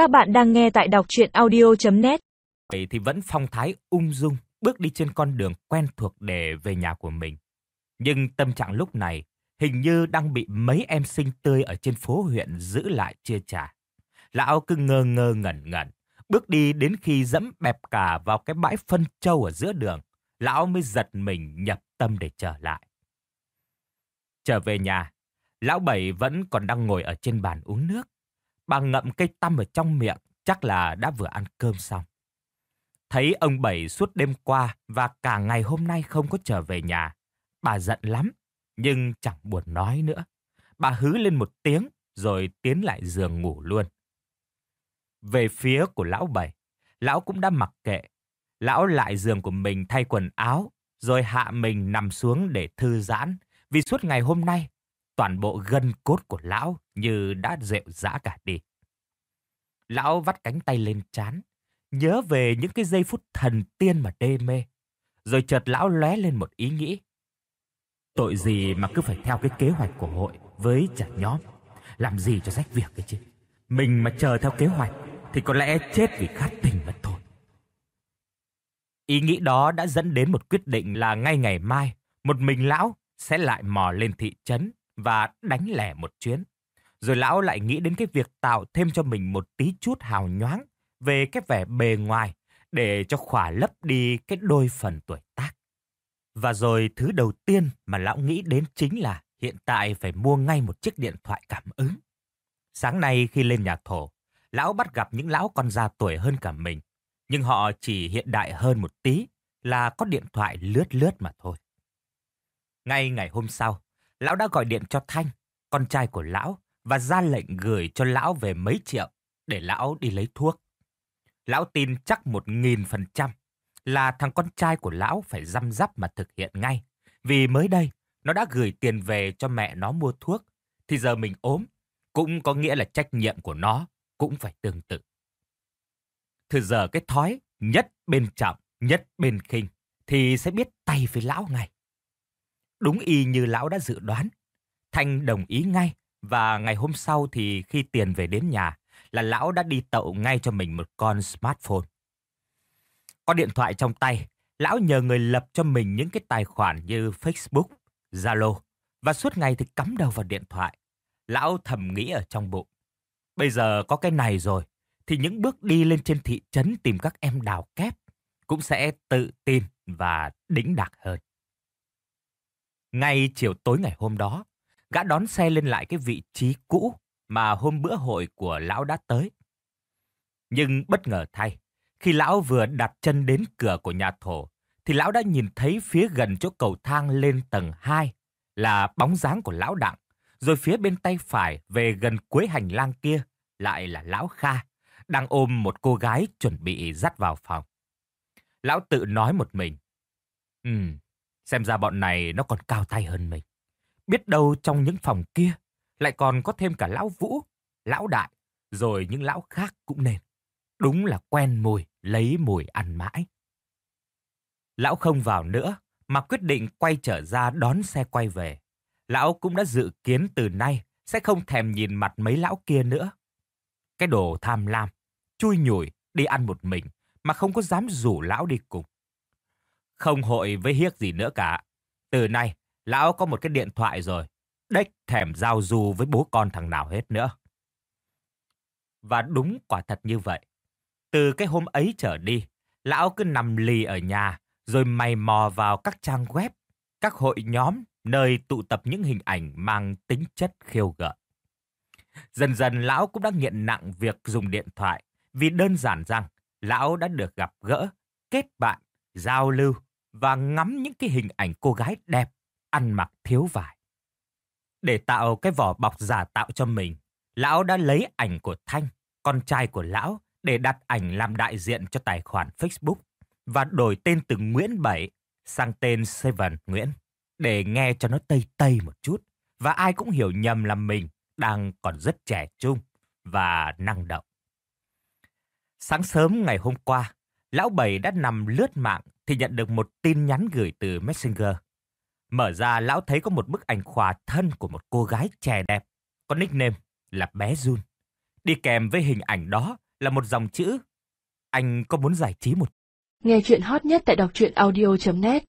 Các bạn đang nghe tại đọc chuyện audio.net Vậy thì vẫn phong thái ung dung, bước đi trên con đường quen thuộc để về nhà của mình. Nhưng tâm trạng lúc này hình như đang bị mấy em sinh tươi ở trên phố huyện giữ lại chia trả. Lão cứ ngơ ngơ ngẩn ngẩn, bước đi đến khi dẫm bẹp cả vào cái bãi phân trâu ở giữa đường. Lão mới giật mình nhập tâm để trở lại. Trở về nhà, lão Bảy vẫn còn đang ngồi ở trên bàn uống nước. Bà ngậm cây tăm ở trong miệng, chắc là đã vừa ăn cơm xong. Thấy ông Bảy suốt đêm qua và cả ngày hôm nay không có trở về nhà. Bà giận lắm, nhưng chẳng buồn nói nữa. Bà hứ lên một tiếng rồi tiến lại giường ngủ luôn. Về phía của lão Bảy, lão cũng đã mặc kệ. Lão lại giường của mình thay quần áo, rồi hạ mình nằm xuống để thư giãn. Vì suốt ngày hôm nay, toàn bộ gân cốt của lão như đã rệu rã cả đi. Lão vắt cánh tay lên chán, nhớ về những cái giây phút thần tiên mà đê mê. Rồi chợt lão lóe lên một ý nghĩ. Tội gì mà cứ phải theo cái kế hoạch của hội với chả nhóm. Làm gì cho rách việc cái chứ. Mình mà chờ theo kế hoạch thì có lẽ chết vì khát tình mất thôi. Ý nghĩ đó đã dẫn đến một quyết định là ngay ngày mai, một mình lão sẽ lại mò lên thị trấn và đánh lẻ một chuyến. Rồi lão lại nghĩ đến cái việc tạo thêm cho mình một tí chút hào nhoáng về cái vẻ bề ngoài để cho khỏa lấp đi cái đôi phần tuổi tác. Và rồi thứ đầu tiên mà lão nghĩ đến chính là hiện tại phải mua ngay một chiếc điện thoại cảm ứng. Sáng nay khi lên nhà thổ, lão bắt gặp những lão con già tuổi hơn cả mình. Nhưng họ chỉ hiện đại hơn một tí là có điện thoại lướt lướt mà thôi. Ngay ngày hôm sau, lão đã gọi điện cho Thanh, con trai của lão, và ra lệnh gửi cho lão về mấy triệu để lão đi lấy thuốc. Lão tin chắc một nghìn phần trăm là thằng con trai của lão phải răm rắp mà thực hiện ngay. Vì mới đây, nó đã gửi tiền về cho mẹ nó mua thuốc, thì giờ mình ốm, cũng có nghĩa là trách nhiệm của nó cũng phải tương tự. Từ giờ cái thói nhất bên trọng, nhất bên khinh thì sẽ biết tay với lão ngay. Đúng y như lão đã dự đoán. Thanh đồng ý ngay và ngày hôm sau thì khi tiền về đến nhà là lão đã đi tậu ngay cho mình một con smartphone. Có điện thoại trong tay, lão nhờ người lập cho mình những cái tài khoản như Facebook, Zalo và suốt ngày thì cắm đầu vào điện thoại. Lão thầm nghĩ ở trong bụng. Bây giờ có cái này rồi, thì những bước đi lên trên thị trấn tìm các em đào kép cũng sẽ tự tin và đĩnh đạc hơn. Ngay chiều tối ngày hôm đó, gã đón xe lên lại cái vị trí cũ mà hôm bữa hội của lão đã tới. Nhưng bất ngờ thay, khi lão vừa đặt chân đến cửa của nhà thổ, thì lão đã nhìn thấy phía gần chỗ cầu thang lên tầng 2 là bóng dáng của lão Đặng, rồi phía bên tay phải về gần cuối hành lang kia lại là lão Kha, đang ôm một cô gái chuẩn bị dắt vào phòng. Lão tự nói một mình. Ừm, xem ra bọn này nó còn cao tay hơn mình. Biết đâu trong những phòng kia lại còn có thêm cả lão Vũ, lão Đại, rồi những lão khác cũng nên. Đúng là quen mùi, lấy mùi ăn mãi. Lão không vào nữa, mà quyết định quay trở ra đón xe quay về. Lão cũng đã dự kiến từ nay sẽ không thèm nhìn mặt mấy lão kia nữa. Cái đồ tham lam, chui nhủi, đi ăn một mình, mà không có dám rủ lão đi cùng. Không hội với hiếc gì nữa cả. Từ nay, lão có một cái điện thoại rồi. Đếch thèm giao du với bố con thằng nào hết nữa. Và đúng quả thật như vậy. Từ cái hôm ấy trở đi, lão cứ nằm lì ở nhà, rồi mày mò vào các trang web, các hội nhóm, nơi tụ tập những hình ảnh mang tính chất khiêu gợi. Dần dần lão cũng đã nghiện nặng việc dùng điện thoại, vì đơn giản rằng lão đã được gặp gỡ, kết bạn, giao lưu và ngắm những cái hình ảnh cô gái đẹp, ăn mặc thiếu vải. Để tạo cái vỏ bọc giả tạo cho mình, lão đã lấy ảnh của Thanh, con trai của lão, để đặt ảnh làm đại diện cho tài khoản Facebook và đổi tên từ Nguyễn Bảy sang tên Seven Nguyễn để nghe cho nó tây tây một chút và ai cũng hiểu nhầm là mình đang còn rất trẻ trung và năng động. Sáng sớm ngày hôm qua, lão Bảy đã nằm lướt mạng thì nhận được một tin nhắn gửi từ Messenger. Mở ra lão thấy có một bức ảnh khỏa thân của một cô gái trẻ đẹp, có nickname là bé Jun. Đi kèm với hình ảnh đó là một dòng chữ. Anh có muốn giải trí một Nghe chuyện hot nhất tại đọc truyện audio.net